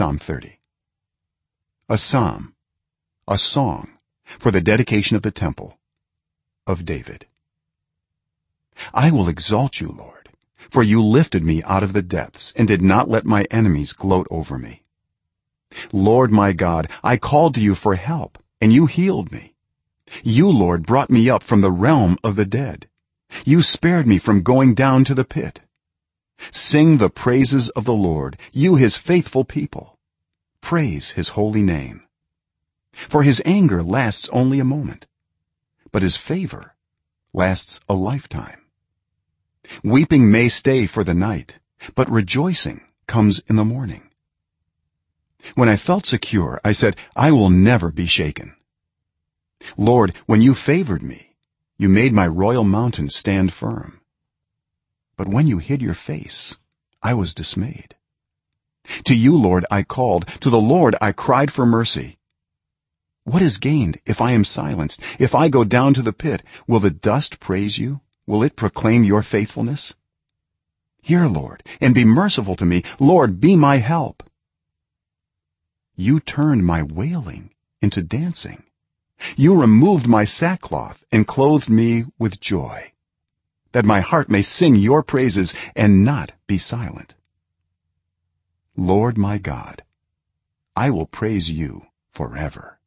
psalm 30 a psalm a song for the dedication of the temple of david. I will exalt you lord for you lifted me out of the depths and did not let my enemies gloat over me. Lord my god i called to you for help and you healed me. You lord brought me up from the realm of the dead. You spared me from going down to the pit sing the praises of the lord you his faithful people. Praise his holy name. For his anger lasts only a moment but his favor lasts a lifetime. Weeping may stay for the night but rejoicing comes in the morning. When i felt secure i said i will never be shaken. Lord when you favored me you made my royal mountain stand firm but when you hid your face i was dismayed. To you lord i called. To the lord i cried for mercy. What is gained if i am silenced? If i go down to the pit will the dust praise you? Will it proclaim your faithfulness? Hear lord and be merciful to me. Lord be my help. You turned my wailing into dancing. You removed my sackcloth and clothed me with joy that my heart may sing your praises and not be silent. Lord my god i will praise you forever